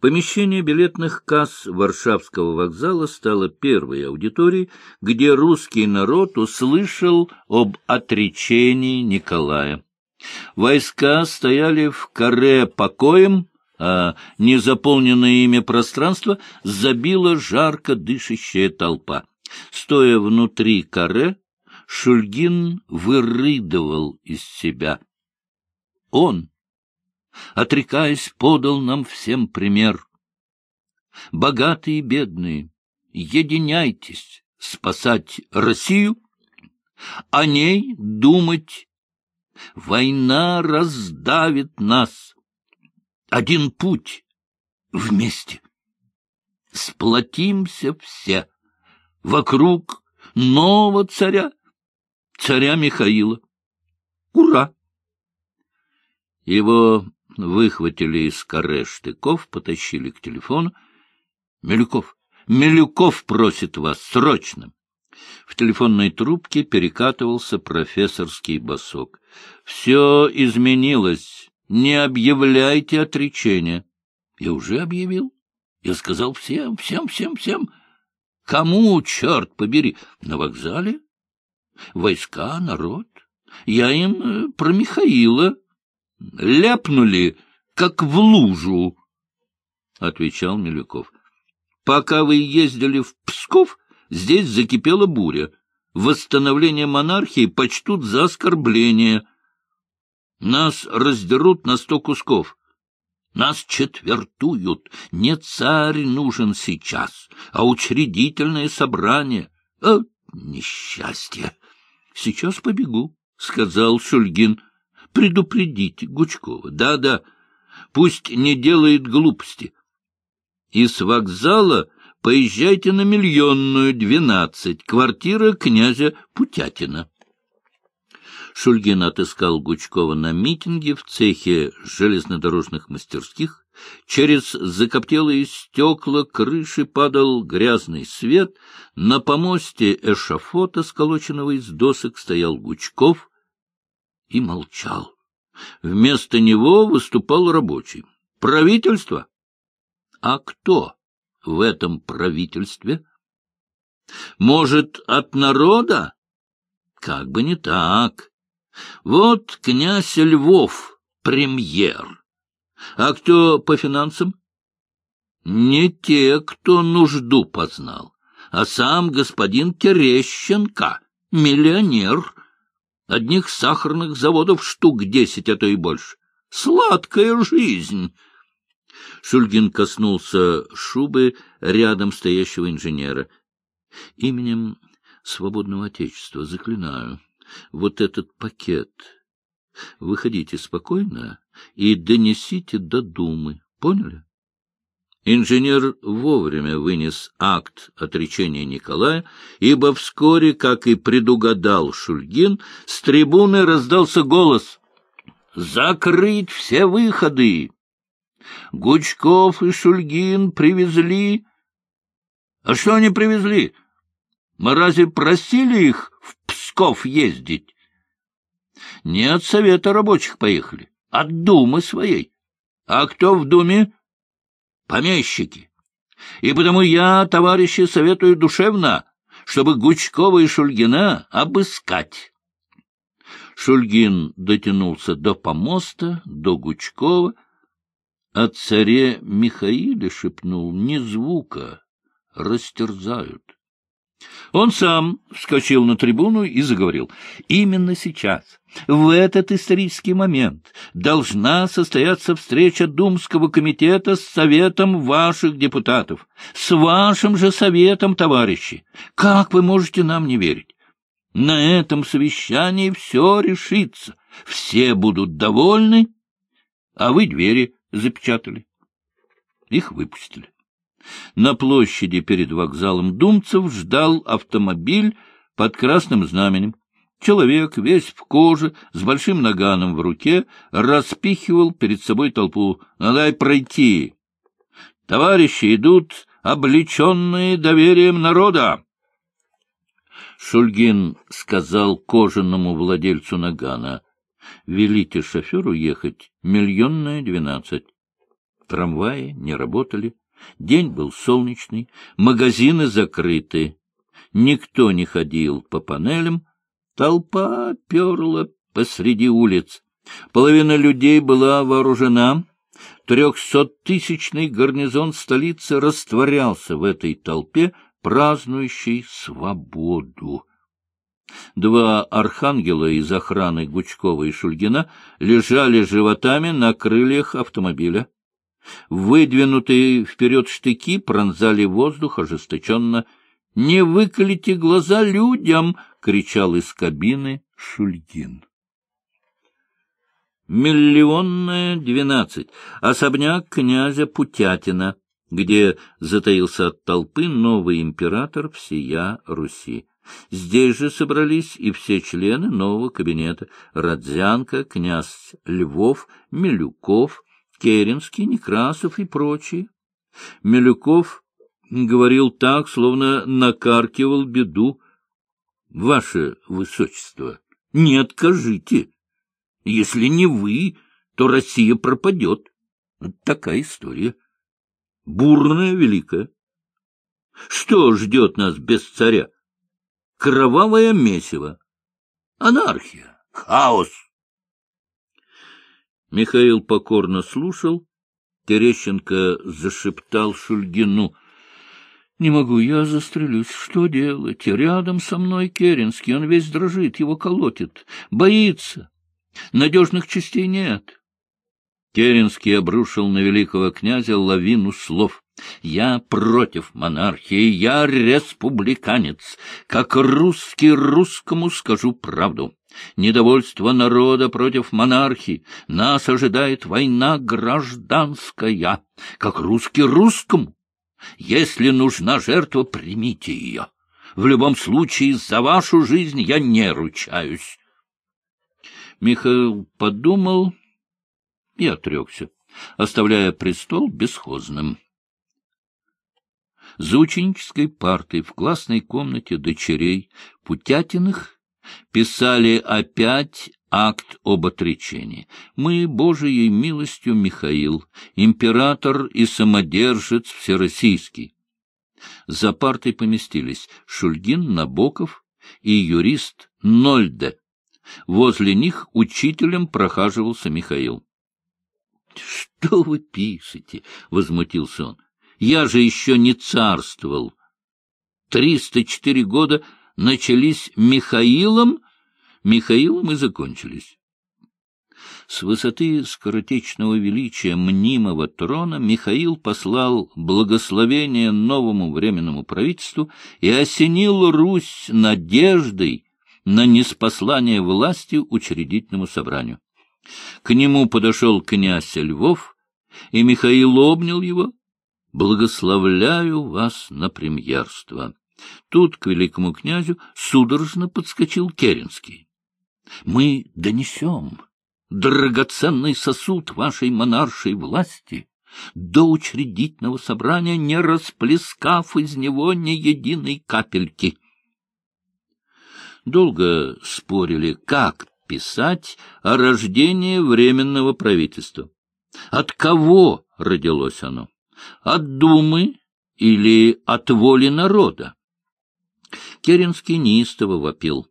Помещение билетных касс Варшавского вокзала стало первой аудиторией, где русский народ услышал об отречении Николая. Войска стояли в каре покоем, а незаполненное ими пространство забила жарко дышащая толпа. Стоя внутри каре, Шульгин вырыдывал из себя. Он, отрекаясь, подал нам всем пример. Богатые и бедные, единяйтесь спасать Россию, о ней думать. Война раздавит нас. Один путь — вместе. Сплотимся все вокруг нового царя, царя Михаила. Ура! Его выхватили из каре штыков, потащили к телефону. — Милюков! Милюков просит вас! Срочно! В телефонной трубке перекатывался профессорский босок. — Все изменилось. Не объявляйте отречения. — Я уже объявил. Я сказал всем, всем, всем, всем. Кому, черт побери? На вокзале? Войска, народ. Я им э, про Михаила ляпнули, как в лужу, — отвечал Милюков. — Пока вы ездили в Псков, здесь закипела буря. Восстановление монархии почтут за оскорбление. Нас раздерут на сто кусков. Нас четвертуют. Не царь нужен сейчас, а учредительное собрание. А, несчастье! — Сейчас побегу, — сказал Шульгин. Предупредите Гучкова. Да-да, пусть не делает глупости. И с вокзала поезжайте на Миллионную, двенадцать, квартира князя Путятина. Шульгин отыскал Гучкова на митинге в цехе железнодорожных мастерских. Через закоптелые стекла крыши падал грязный свет. На помосте эшафота, сколоченного из досок, стоял Гучков и молчал. Вместо него выступал рабочий. Правительство? А кто в этом правительстве? Может, от народа? Как бы не так. Вот князь Львов, премьер. А кто по финансам? Не те, кто нужду познал, а сам господин Терещенко, миллионер, Одних сахарных заводов штук десять, а то и больше. Сладкая жизнь! Шульгин коснулся шубы рядом стоящего инженера. Именем свободного Отечества заклинаю, вот этот пакет. Выходите спокойно и донесите до Думы. Поняли? Инженер вовремя вынес акт отречения Николая, ибо вскоре, как и предугадал Шульгин, с трибуны раздался голос «Закрыть все выходы!» Гучков и Шульгин привезли... А что они привезли? Мы разве просили их в Псков ездить? Не от Совета рабочих поехали, от Думы своей. А кто в Думе? Помещики. И потому я, товарищи, советую душевно, чтобы Гучкова и Шульгина обыскать. Шульгин дотянулся до помоста, до Гучкова, о царе Михаиле шепнул ни звука, растерзают. Он сам вскочил на трибуну и заговорил. Именно сейчас, в этот исторический момент, должна состояться встреча Думского комитета с советом ваших депутатов, с вашим же советом, товарищи. Как вы можете нам не верить? На этом совещании все решится, все будут довольны, а вы двери запечатали. Их выпустили. На площади перед вокзалом Думцев ждал автомобиль под красным знаменем. Человек, весь в коже, с большим наганом в руке, распихивал перед собой толпу. «Ну, дай пройти!» «Товарищи идут, облеченные доверием народа!» Шульгин сказал кожаному владельцу нагана, «Велите шоферу ехать миллионная двенадцать». Трамваи не работали, день был солнечный, магазины закрыты, никто не ходил по панелям, толпа перла посреди улиц. Половина людей была вооружена, трехсоттысячный гарнизон столицы растворялся в этой толпе, празднующей свободу. Два архангела из охраны Гучкова и Шульгина лежали животами на крыльях автомобиля. Выдвинутые вперед штыки пронзали воздух ожесточенно. «Не выколите глаза людям!» — кричал из кабины Шульгин. Миллионная двенадцать. Особняк князя Путятина, где затаился от толпы новый император всея Руси. Здесь же собрались и все члены нового кабинета — Родзянко, князь Львов, Милюков, Керенский, Некрасов и прочие. Милюков говорил так, словно накаркивал беду. — Ваше Высочество, не откажите. Если не вы, то Россия пропадет. Такая история. Бурная, великая. Что ждет нас без царя? Кровавое месиво. Анархия. Хаос. Михаил покорно слушал. Терещенко зашептал Шульгину. — Не могу, я застрелюсь. Что делать? Рядом со мной Керенский. Он весь дрожит, его колотит. Боится. Надежных частей нет. Керенский обрушил на великого князя лавину слов. «Я против монархии, я республиканец. Как русский русскому скажу правду. Недовольство народа против монархии. Нас ожидает война гражданская. Как русский русскому. Если нужна жертва, примите ее. В любом случае, за вашу жизнь я не ручаюсь. Михаил подумал и отрекся, оставляя престол бесхозным. За ученической партой в классной комнате дочерей Путятиных писали опять акт об отречении. Мы, Божией милостью, Михаил, император и самодержец всероссийский. За партой поместились Шульгин, Набоков и юрист Нольде. Возле них учителем прохаживался Михаил. — Что вы пишете? — возмутился он. — Я же еще не царствовал. Триста четыре года начались Михаилом, Михаилом и закончились. С высоты скоротечного величия мнимого трона Михаил послал благословение новому временному правительству и осенил Русь надеждой на неспослание власти учредительному собранию. К нему подошел князь Львов, и Михаил обнял его. «Благословляю вас на премьерство». Тут к великому князю судорожно подскочил Керенский. «Мы донесем драгоценный сосуд вашей монаршей власти до учредительного собрания, не расплескав из него ни единой капельки». Долго спорили, как писать о рождении Временного правительства. От кого родилось оно? От Думы или от воли народа? Керенский неистово вопил.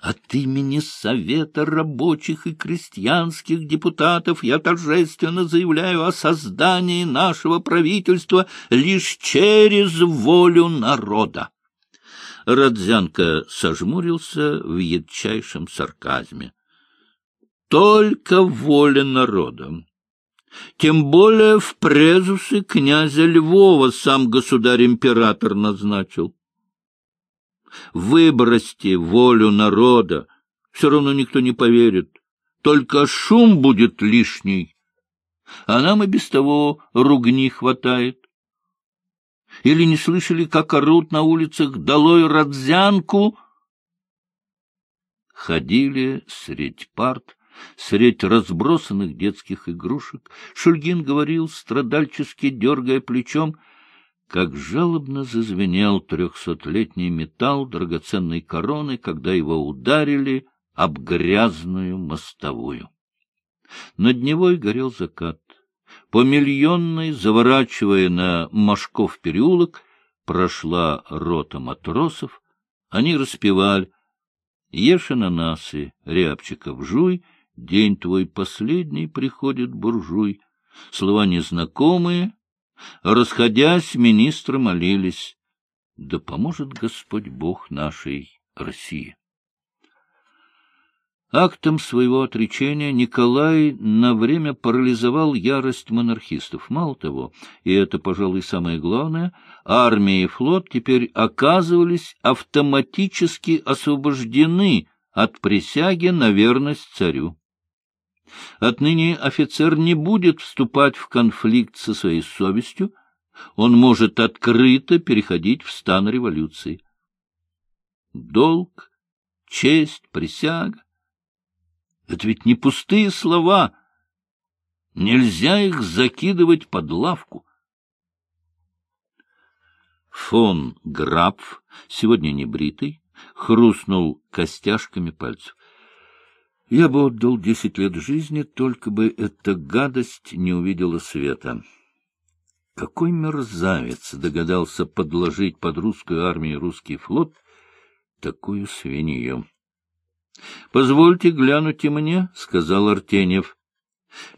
От имени Совета рабочих и крестьянских депутатов я торжественно заявляю о создании нашего правительства лишь через волю народа. Родзянко сожмурился в едчайшем сарказме. Только воля народа. Тем более в презусы князя Львова сам государь-император назначил. Выбросьте волю народа, все равно никто не поверит. Только шум будет лишний, а нам и без того ругни хватает. Или не слышали, как орут на улицах «Долой Родзянку»? Ходили средь парт, средь разбросанных детских игрушек. Шульгин говорил, страдальчески дергая плечом, как жалобно зазвенел трехсотлетний металл драгоценной короны, когда его ударили об грязную мостовую. Над Невой горел закат. По миллионной, заворачивая на Машков переулок, прошла рота матросов. Они распевали «Ешь ананасы, рябчиков жуй, день твой последний приходит буржуй». Слова незнакомые, расходясь, министры молились. Да поможет Господь Бог нашей России. Актом своего отречения Николай на время парализовал ярость монархистов. Мало того, и это, пожалуй, самое главное, армия и флот теперь оказывались автоматически освобождены от присяги на верность царю. Отныне офицер не будет вступать в конфликт со своей совестью, он может открыто переходить в стан революции. Долг, честь, присяга — это ведь не пустые слова. Нельзя их закидывать под лавку. Фон Граф, сегодня не бритый, хрустнул костяшками пальцев. Я бы отдал десять лет жизни, только бы эта гадость не увидела света. Какой мерзавец догадался подложить под русскую армию русский флот такую свинью? — Позвольте глянуть и мне, — сказал Артеньев.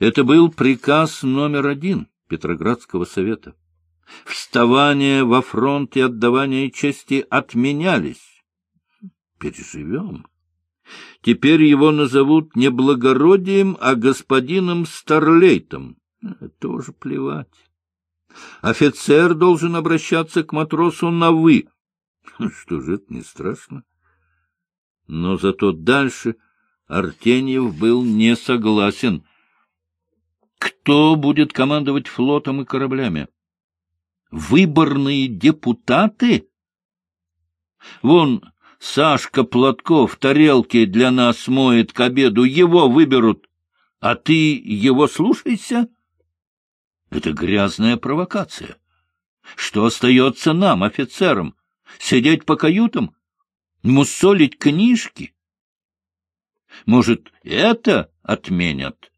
Это был приказ номер один Петроградского совета. Вставание во фронт и отдавание чести отменялись. Переживем. Теперь его назовут не благородием, а господином Старлейтом. Тоже плевать. Офицер должен обращаться к матросу на «вы». Что же это не страшно? Но зато дальше Артеньев был не согласен. Кто будет командовать флотом и кораблями? Выборные депутаты? Вон Сашка Платков тарелки для нас моет к обеду, его выберут, а ты его слушайся? Это грязная провокация. Что остается нам, офицерам? Сидеть по каютам? Мусолить книжки? Может, это отменят?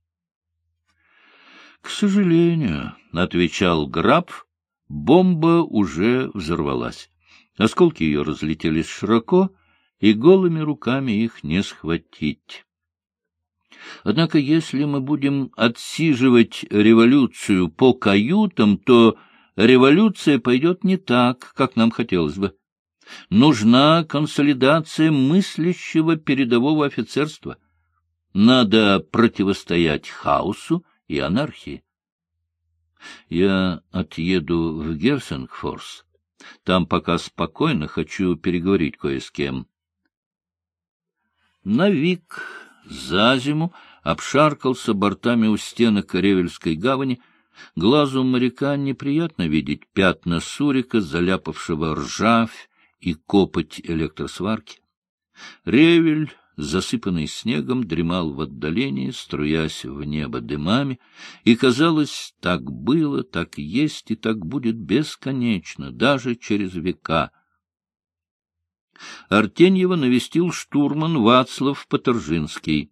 — К сожалению, — отвечал граф, — бомба уже взорвалась. Осколки ее разлетелись широко, и голыми руками их не схватить. Однако, если мы будем отсиживать революцию по каютам, то революция пойдет не так, как нам хотелось бы. Нужна консолидация мыслящего передового офицерства. Надо противостоять хаосу и анархии. Я отъеду в Герсенгфорс. Там пока спокойно хочу переговорить кое с кем. Навик за зиму обшаркался бортами у стенок Ревельской гавани. Глазу моряка неприятно видеть пятна сурика, заляпавшего ржавь и копоть электросварки. Ревель, засыпанный снегом, дремал в отдалении, струясь в небо дымами, и, казалось, так было, так есть и так будет бесконечно, даже через века — Артеньева навестил штурман Вацлав Патержинский.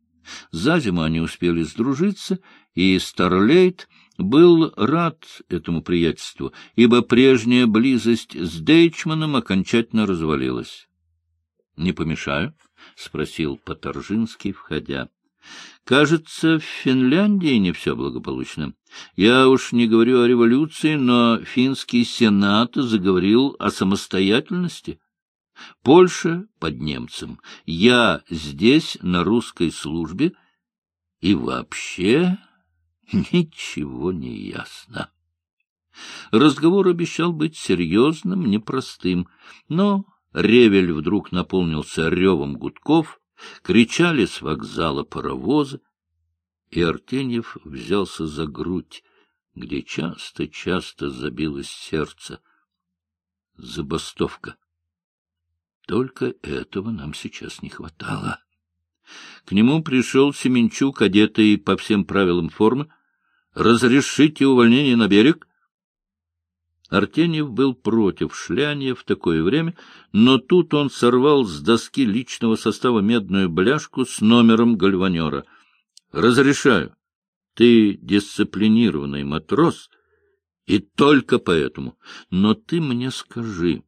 За зиму они успели сдружиться, и Старлейт был рад этому приятельству, ибо прежняя близость с Дейчманом окончательно развалилась. — Не помешаю? — спросил Патержинский, входя. — Кажется, в Финляндии не все благополучно. Я уж не говорю о революции, но финский сенат заговорил о самостоятельности. Польша под немцем. Я здесь, на русской службе, и вообще ничего не ясно. Разговор обещал быть серьезным, непростым, но ревель вдруг наполнился ревом гудков, кричали с вокзала паровозы, и Артеньев взялся за грудь, где часто-часто забилось сердце. Забастовка. Только этого нам сейчас не хватало. К нему пришел Семенчук, одетый по всем правилам формы. «Разрешите увольнение на берег?» Артеньев был против шляния в такое время, но тут он сорвал с доски личного состава медную бляшку с номером гальванера. «Разрешаю. Ты дисциплинированный матрос, и только поэтому. Но ты мне скажи,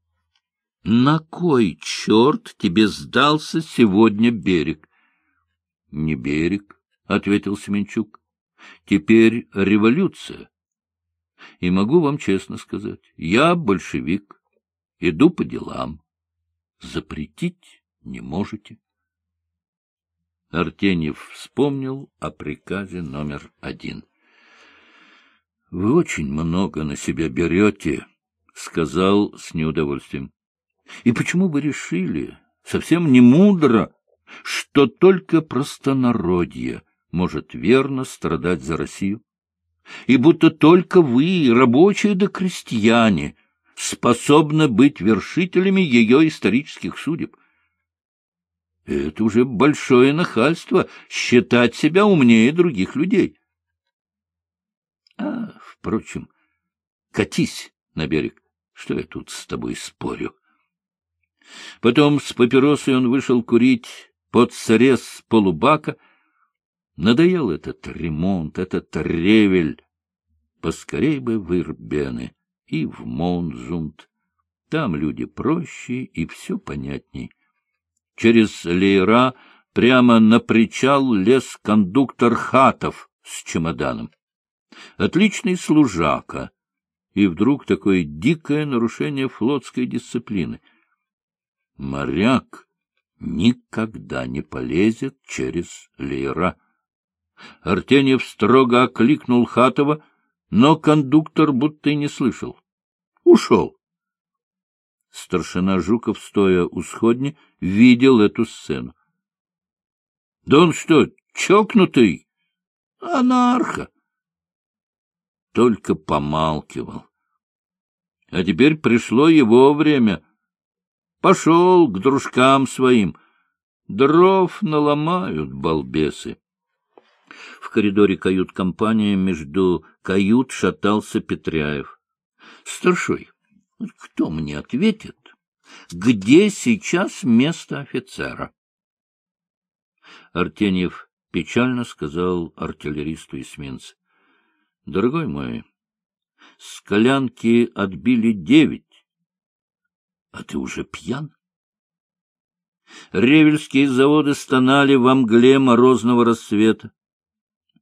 на кой черт тебе сдался сегодня берег? — Не берег, — ответил Семенчук. — Теперь революция. И могу вам честно сказать, я большевик, иду по делам. Запретить не можете. Артеньев вспомнил о приказе номер один. — Вы очень много на себя берете, — сказал с неудовольствием. — И почему вы решили, совсем не мудро, что только простонародье может верно страдать за Россию? И будто только вы, рабочие да крестьяне, способны быть вершителями ее исторических судеб — это уже большое нахальство — считать себя умнее других людей. А, впрочем, катись на берег. Что я тут с тобой спорю? Потом с папиросой он вышел курить под срез полубака. Надоел этот ремонт, этот ревель. Поскорей бы в Ирбены и в Монзунд. Там люди проще и все понятней. Через леера прямо на причал лез кондуктор Хатов с чемоданом. Отличный служака. И вдруг такое дикое нарушение флотской дисциплины. Моряк никогда не полезет через леера. Артеньев строго окликнул Хатова, но кондуктор будто и не слышал. Ушел. Старшина Жуков, стоя у сходни, видел эту сцену. — Да он что, чокнутый? Анарха! Только помалкивал. А теперь пришло его время. Пошел к дружкам своим. Дров наломают балбесы. В коридоре кают-компании между кают шатался Петряев. — Старшой, кто мне ответит, где сейчас место офицера? Артеньев печально сказал артиллеристу эсминца. — Дорогой мой, скалянки отбили девять, а ты уже пьян? Ревельские заводы стонали во мгле морозного рассвета.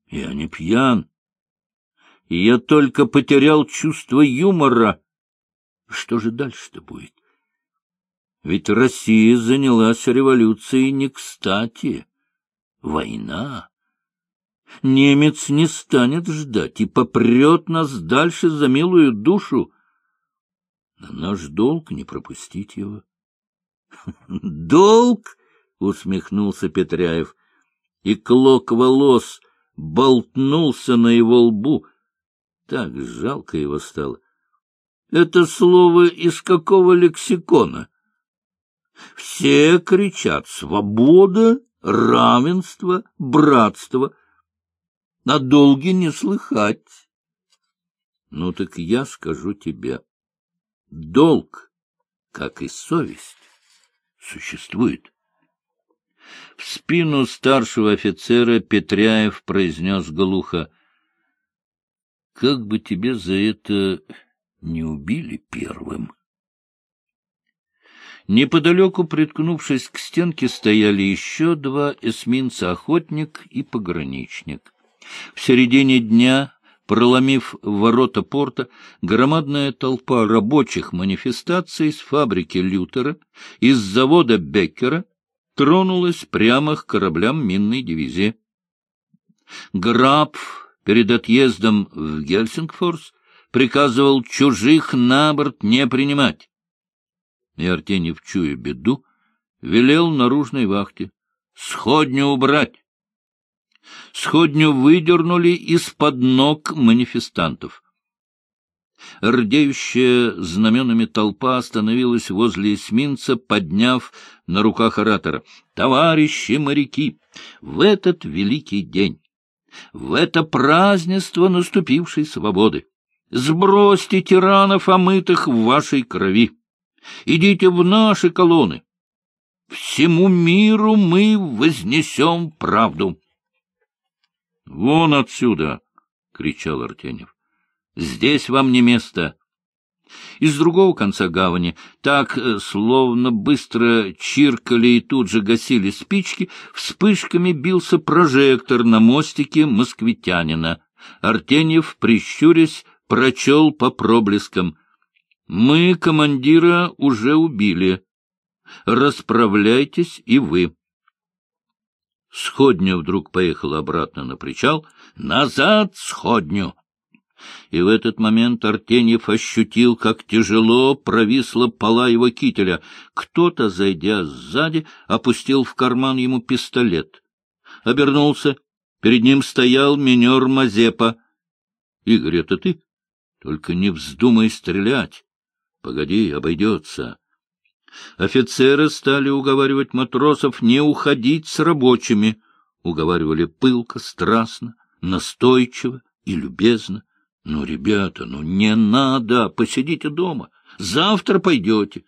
Я не пьян. Я только потерял чувство юмора. Что же дальше-то будет? Ведь Россия занялась революцией не кстати. Война. Немец не станет ждать и попрет нас дальше за милую душу. Наш долг не пропустить его. — Долг? — усмехнулся Петряев, и клок волос болтнулся на его лбу. Так жалко его стало. Это слово из какого лексикона? Все кричат «свобода», «равенство», «братство». На долги не слыхать. Ну так я скажу тебе. Долг, как и совесть, существует. В спину старшего офицера Петряев произнес глухо. — Как бы тебе за это не убили первым. Неподалеку, приткнувшись к стенке, стояли еще два эсминца — охотник и пограничник. В середине дня, проломив ворота порта, громадная толпа рабочих манифестаций с фабрики Лютера, из завода Беккера, тронулась прямо к кораблям минной дивизии. Граб перед отъездом в Гельсингфорс приказывал чужих на борт не принимать. И Артеньев, чуя беду, велел наружной вахте сходню убрать. Сходню выдернули из-под ног манифестантов. Рдеющая знаменами толпа остановилась возле эсминца, подняв на руках оратора. «Товарищи моряки, в этот великий день, в это празднество наступившей свободы, Сбросьте тиранов, омытых в вашей крови. Идите в наши колонны. Всему миру мы вознесем правду. — Вон отсюда! — кричал Артеньев. — Здесь вам не место! Из другого конца гавани, так, э, словно быстро чиркали и тут же гасили спички, вспышками бился прожектор на мостике москвитянина. Артеньев, прищурясь, прочел по проблескам. «Мы командира уже убили. Расправляйтесь и вы». Сходня вдруг поехала обратно на причал. «Назад, сходню!» И в этот момент Артеньев ощутил, как тяжело провисла пола его кителя. Кто-то, зайдя сзади, опустил в карман ему пистолет. Обернулся. Перед ним стоял минер Мазепа. — Игорь, это ты? Только не вздумай стрелять. Погоди, обойдется. Офицеры стали уговаривать матросов не уходить с рабочими. Уговаривали пылко, страстно, настойчиво и любезно. Ну, ребята, ну не надо, посидите дома. Завтра пойдете.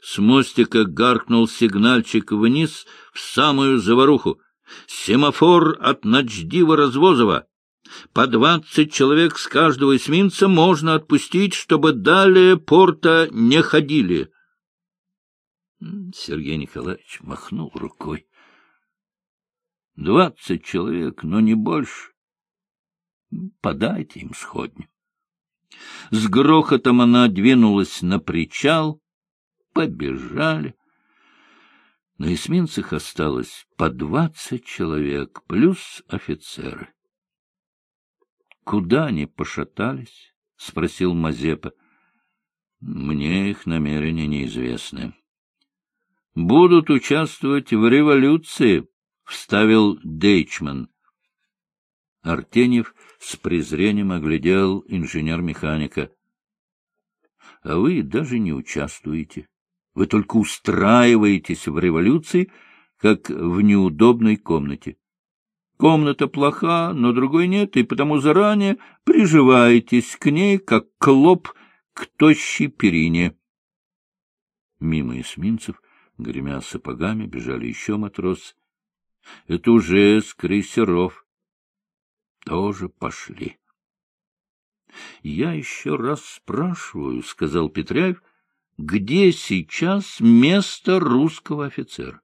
С мостика гаркнул сигнальчик вниз в самую заваруху. Семафор от Ночдива Развозова. По двадцать человек с каждого эсминца можно отпустить, чтобы далее порта не ходили. Сергей Николаевич махнул рукой. Двадцать человек, но не больше. Подайте им сходню. С грохотом она двинулась на причал. Побежали. На эсминцах осталось по двадцать человек, плюс офицеры. — Куда они пошатались? — спросил Мазепа. — Мне их намерения неизвестны. — Будут участвовать в революции, — вставил Дейчман. Артеньев с презрением оглядел инженер-механика. — А вы даже не участвуете. Вы только устраиваетесь в революции, как в неудобной комнате. Комната плоха, но другой нет, и потому заранее приживаетесь к ней, как клоп к тощей перине. Мимо эсминцев, гремя сапогами, бежали еще матросы. Это уже с крейсеров тоже пошли. — Я еще раз спрашиваю, — сказал Петряев, — где сейчас место русского офицера?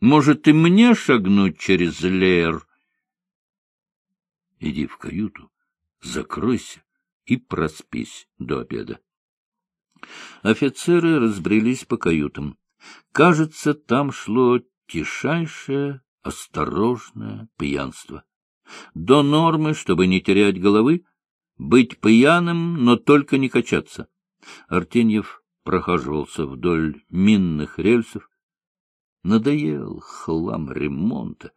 Может, и мне шагнуть через леер? Иди в каюту, закройся и проспись до обеда. Офицеры разбрелись по каютам. Кажется, там шло тишайшее, осторожное пьянство до нормы, чтобы не терять головы, быть пьяным, но только не качаться. Артеньев прохаживался вдоль минных рельсов. Надоел хлам ремонта.